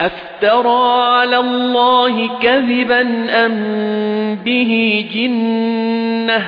أَفْتَرَى عَلَى اللَّهِ كَذِبًا أَمْ بِهِ جِنَّةٌ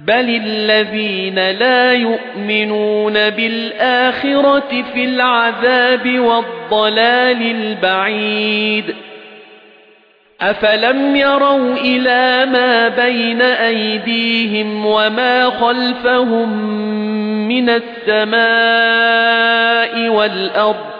بَلِ الَّذِينَ لَا يُؤْمِنُونَ بِالْآخِرَةِ فِي الْعَذَابِ وَالضَّلَالِ الْبَعِيدِ أَفَلَمْ يَرَوْا إِلَى مَا بَيْنَ أَيْدِيهِمْ وَمَا خَلْفَهُم مِّنَ السَّمَاءِ وَالْأَرْضِ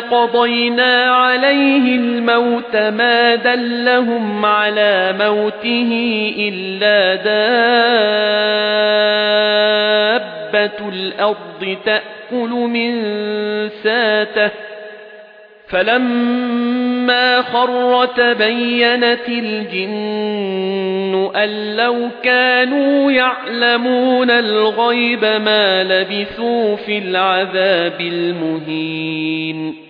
قَضَيْنَا عَلَيْهِ الْمَوْتَ مَا دَلَّهُمْ عَلَى مَوْتِهِ إِلَّا دَابَّةُ الْأَرْضِ تَأْكُلُ مِن سَأْتِهِ فَلَمَّا خَرَّ تَبَيَّنَتِ الْجِنُّ أَن لَّوْ كَانُوا يَعْلَمُونَ الْغَيْبَ مَا لَبِثُوا فِي الْعَذَابِ الْمُهِينِ.